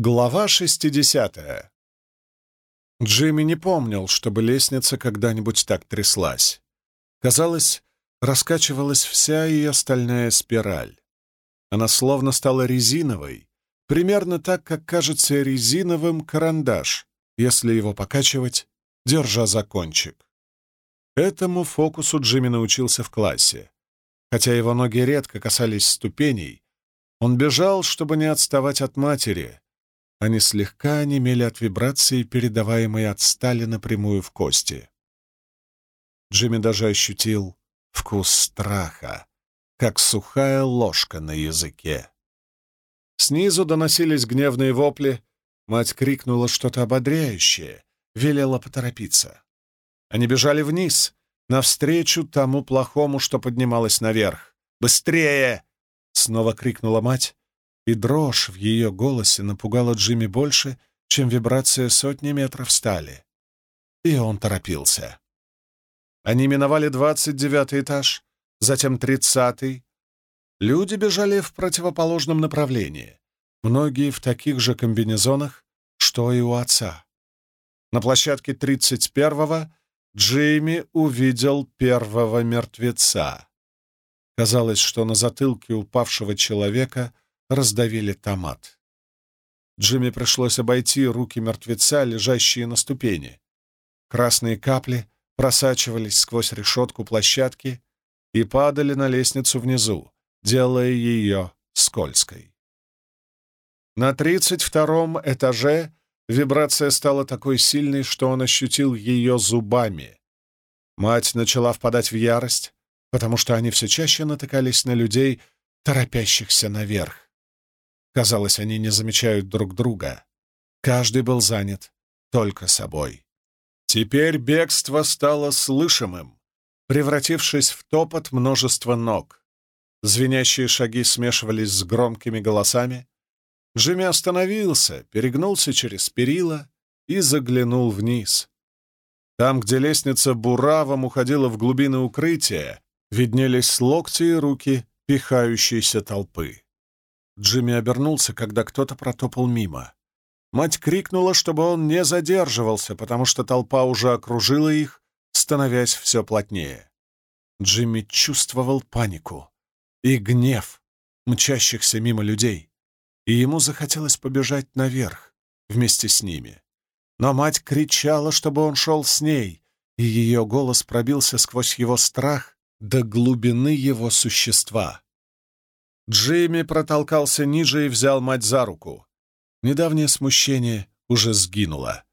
Глава 60. Джимми не помнил, чтобы лестница когда-нибудь так тряслась. Казалось, раскачивалась вся ее стальная спираль. Она словно стала резиновой, примерно так, как кажется резиновым карандаш, если его покачивать, держа за кончик. Этому фокусу Джимми научился в классе. Хотя его ноги редко касались ступеней, он бежал, чтобы не отставать от матери, они слегка онемели от вибрации, передаваемой от стали напрямую в кости. Джимми даже ощутил вкус страха, как сухая ложка на языке. Снизу доносились гневные вопли, мать крикнула что-то ободряющее, велела поторопиться. Они бежали вниз, навстречу тому плохому, что поднималось наверх. «Быстрее!» — снова крикнула мать, и дрожь в ее голосе напугала Джимми больше, чем вибрация сотни метров стали. И он торопился. Они миновали двадцать девятый этаж, затем тридцатый. Люди бежали в противоположном направлении, многие в таких же комбинезонах, что и у отца. На площадке тридцать первого Джимми увидел первого мертвеца. Казалось, что на затылке упавшего человека — раздавили томат. Джимми пришлось обойти руки мертвеца, лежащие на ступени. Красные капли просачивались сквозь решетку площадки и падали на лестницу внизу, делая ее скользкой. На тридцать втором этаже вибрация стала такой сильной, что он ощутил ее зубами. Мать начала впадать в ярость, потому что они все чаще натыкались на людей, торопящихся наверх. Казалось, они не замечают друг друга. Каждый был занят только собой. Теперь бегство стало слышимым, превратившись в топот множества ног. Звенящие шаги смешивались с громкими голосами. Джимми остановился, перегнулся через перила и заглянул вниз. Там, где лестница буравом уходила в глубины укрытия, виднелись локти и руки пихающейся толпы. Джимми обернулся, когда кто-то протопал мимо. Мать крикнула, чтобы он не задерживался, потому что толпа уже окружила их, становясь все плотнее. Джимми чувствовал панику и гнев мчащихся мимо людей, и ему захотелось побежать наверх вместе с ними. Но мать кричала, чтобы он шел с ней, и ее голос пробился сквозь его страх до глубины его существа. Джимми протолкался ниже и взял мать за руку. Недавнее смущение уже сгинуло.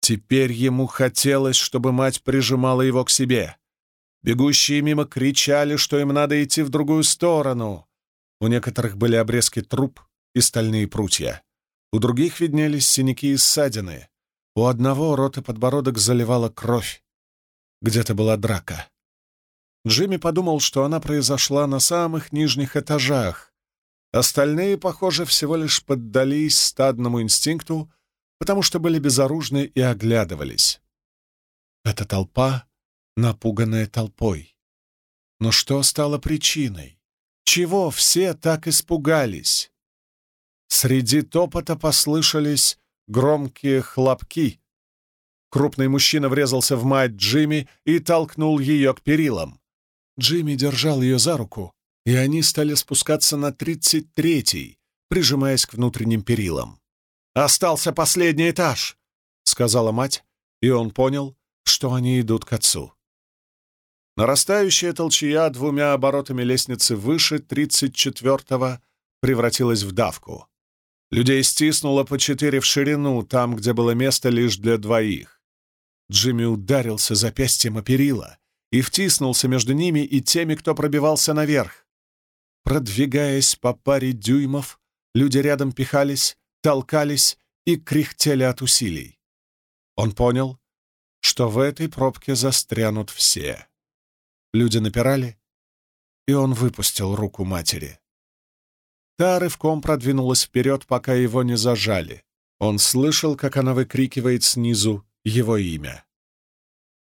Теперь ему хотелось, чтобы мать прижимала его к себе. Бегущие мимо кричали, что им надо идти в другую сторону. У некоторых были обрезки труб и стальные прутья. У других виднелись синяки и ссадины. У одного рот и подбородок заливала кровь. Где-то была драка. Джимми подумал, что она произошла на самых нижних этажах. Остальные, похоже, всего лишь поддались стадному инстинкту, потому что были безоружны и оглядывались. Эта толпа, напуганная толпой. Но что стало причиной? Чего все так испугались? Среди топота послышались громкие хлопки. Крупный мужчина врезался в мать Джимми и толкнул ее к перилам. Джимми держал ее за руку, и они стали спускаться на тридцать третий, прижимаясь к внутренним перилам. «Остался последний этаж», — сказала мать, и он понял, что они идут к отцу. Нарастающая толчья двумя оборотами лестницы выше тридцать четвертого превратилась в давку. Людей стиснуло по четыре в ширину, там, где было место лишь для двоих. Джимми ударился запястьем о перила, и втиснулся между ними и теми, кто пробивался наверх. Продвигаясь по паре дюймов, люди рядом пихались, толкались и кряхтели от усилий. Он понял, что в этой пробке застрянут все. Люди напирали, и он выпустил руку матери. Та рывком продвинулась вперед, пока его не зажали. Он слышал, как она выкрикивает снизу его имя.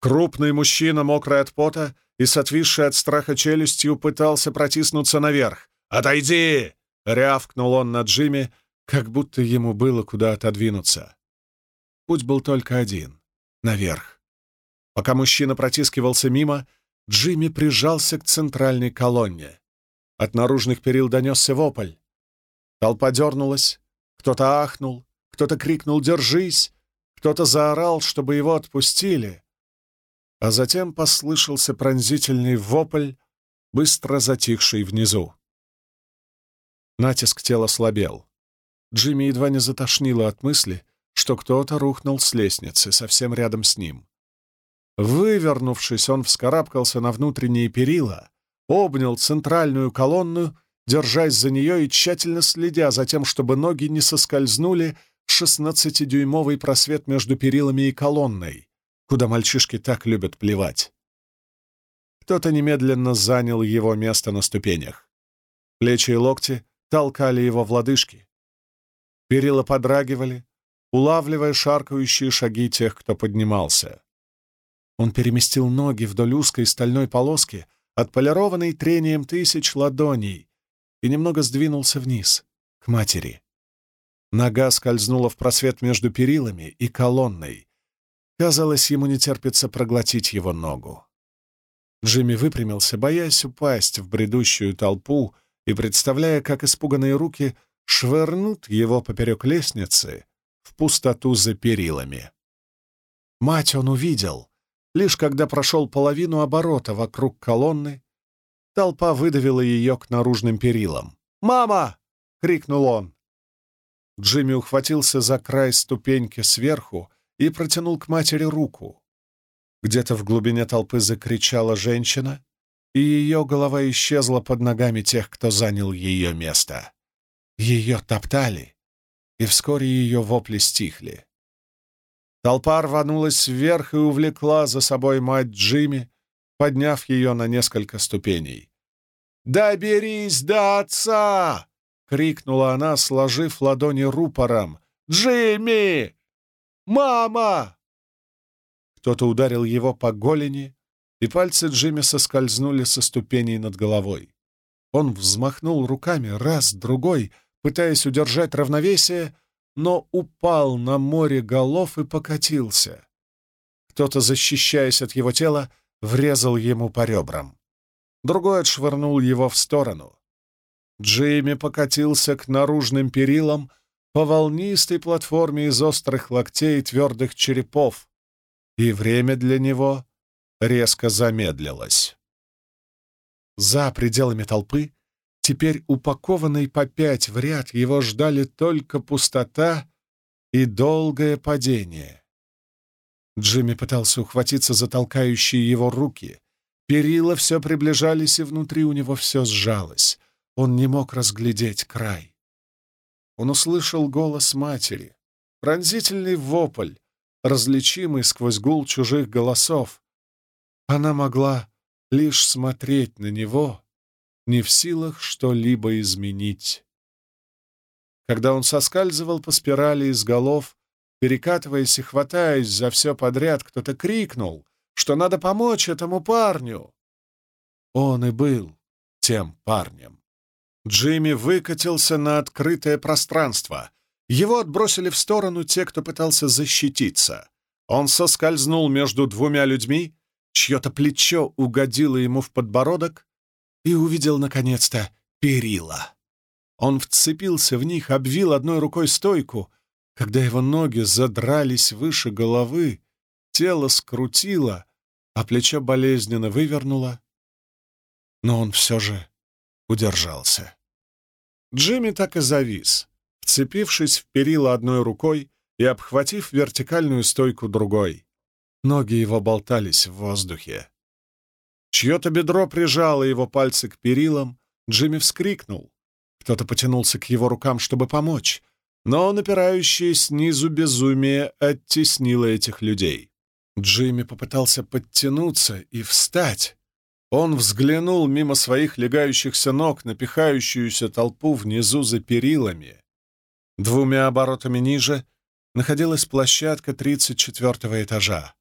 Крупный мужчина, мокрый от пота и с отвисшей от страха челюстью, пытался протиснуться наверх. «Отойди!» — рявкнул он на Джимми, как будто ему было куда отодвинуться. Путь был только один — наверх. Пока мужчина протискивался мимо, Джимми прижался к центральной колонне. От наружных перил донесся вопль. Толпа дернулась, кто-то ахнул, кто-то крикнул «Держись!», кто-то заорал, чтобы его отпустили. А затем послышался пронзительный вопль, быстро затихший внизу. Натиск тела слабел. Джимми едва не затошнило от мысли, что кто-то рухнул с лестницы совсем рядом с ним. Вывернувшись, он вскарабкался на внутренние перила, обнял центральную колонну, держась за нее и тщательно следя за тем, чтобы ноги не соскользнули в шестнадцатидюймовый просвет между перилами и колонной, куда мальчишки так любят плевать. Кто-то немедленно занял его место на ступенях. Плечи и локти толкали его в лодыжки. Перила подрагивали, улавливая шаркающие шаги тех, кто поднимался. Он переместил ноги вдоль узкой стальной полоски, отполированной трением тысяч ладоней, и немного сдвинулся вниз, к матери. Нога скользнула в просвет между перилами и колонной. Казалось, ему не терпится проглотить его ногу. Джимми выпрямился, боясь упасть в бредущую толпу и представляя, как испуганные руки швырнут его поперек лестницы в пустоту за перилами. Мать он увидел, Лишь когда прошел половину оборота вокруг колонны, толпа выдавила ее к наружным перилам. «Мама!» — крикнул он. Джимми ухватился за край ступеньки сверху и протянул к матери руку. Где-то в глубине толпы закричала женщина, и ее голова исчезла под ногами тех, кто занял ее место. Ее топтали, и вскоре ее вопли стихли. Толпа рванулась вверх и увлекла за собой мать Джимми, подняв ее на несколько ступеней. «Доберись до отца!» — крикнула она, сложив ладони рупором. «Джимми! Мама!» Кто-то ударил его по голени, и пальцы Джимми соскользнули со ступеней над головой. Он взмахнул руками раз, другой, пытаясь удержать равновесие, но упал на море голов и покатился. Кто-то, защищаясь от его тела, врезал ему по ребрам. Другой отшвырнул его в сторону. Джейми покатился к наружным перилам по волнистой платформе из острых локтей и твердых черепов, и время для него резко замедлилось. За пределами толпы Теперь упакованный по пять в ряд его ждали только пустота и долгое падение. Джимми пытался ухватиться за толкающие его руки. Перила все приближались, и внутри у него все сжалось. Он не мог разглядеть край. Он услышал голос матери, пронзительный вопль, различимый сквозь гул чужих голосов. Она могла лишь смотреть на него не в силах что-либо изменить. Когда он соскальзывал по спирали из голов, перекатываясь и хватаясь за все подряд, кто-то крикнул, что надо помочь этому парню. Он и был тем парнем. Джимми выкатился на открытое пространство. Его отбросили в сторону те, кто пытался защититься. Он соскользнул между двумя людьми, чье-то плечо угодило ему в подбородок, и увидел, наконец-то, перила. Он вцепился в них, обвил одной рукой стойку. Когда его ноги задрались выше головы, тело скрутило, а плечо болезненно вывернуло. Но он все же удержался. Джимми так и завис, вцепившись в перила одной рукой и обхватив вертикальную стойку другой. Ноги его болтались в воздухе. Чье-то бедро прижало его пальцы к перилам, Джимми вскрикнул. Кто-то потянулся к его рукам, чтобы помочь, но напирающее снизу безумие оттеснило этих людей. Джимми попытался подтянуться и встать. Он взглянул мимо своих легающихся ног на пихающуюся толпу внизу за перилами. Двумя оборотами ниже находилась площадка 34 этажа.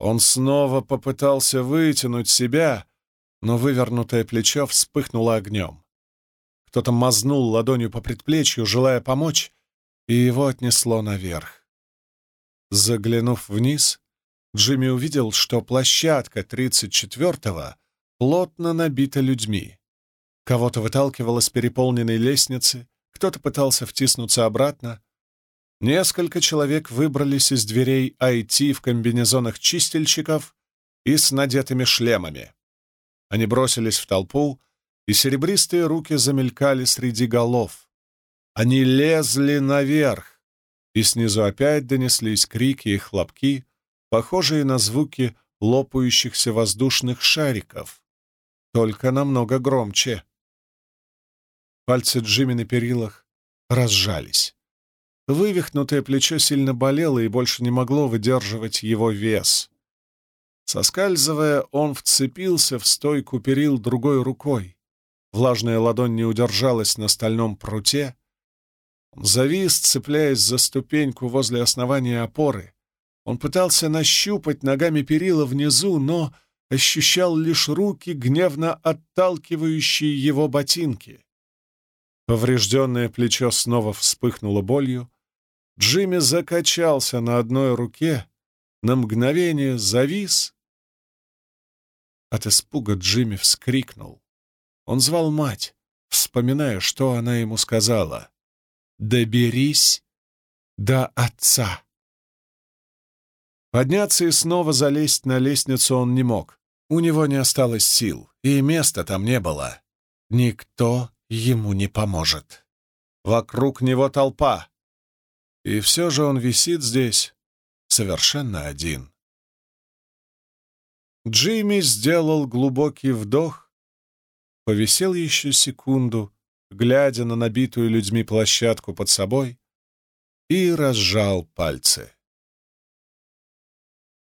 Он снова попытался вытянуть себя, но вывернутое плечо вспыхнуло огнем. Кто-то мазнул ладонью по предплечью, желая помочь, и его отнесло наверх. Заглянув вниз, Джимми увидел, что площадка 34-го плотно набита людьми. Кого-то выталкивало с переполненной лестницы, кто-то пытался втиснуться обратно. Несколько человек выбрались из дверей IT в комбинезонах чистильщиков и с надетыми шлемами. Они бросились в толпу, и серебристые руки замелькали среди голов. Они лезли наверх, и снизу опять донеслись крики и хлопки, похожие на звуки лопающихся воздушных шариков, только намного громче. Пальцы Джимми на перилах разжались. Вывихнутое плечо сильно болело и больше не могло выдерживать его вес. Соскальзывая, он вцепился в стойку перил другой рукой. Влажная ладонь не удержалась на стальном пруте. Он завис, цепляясь за ступеньку возле основания опоры. Он пытался нащупать ногами перила внизу, но ощущал лишь руки, гневно отталкивающие его ботинки. Поврежденное плечо снова вспыхнуло болью. Джимми закачался на одной руке, на мгновение завис. От испуга Джимми вскрикнул. Он звал мать, вспоминая, что она ему сказала. «Доберись до отца». Подняться и снова залезть на лестницу он не мог. У него не осталось сил, и места там не было. Никто ему не поможет. Вокруг него толпа. И все же он висит здесь совершенно один. Джимми сделал глубокий вдох, повисел еще секунду, глядя на набитую людьми площадку под собой, и разжал пальцы.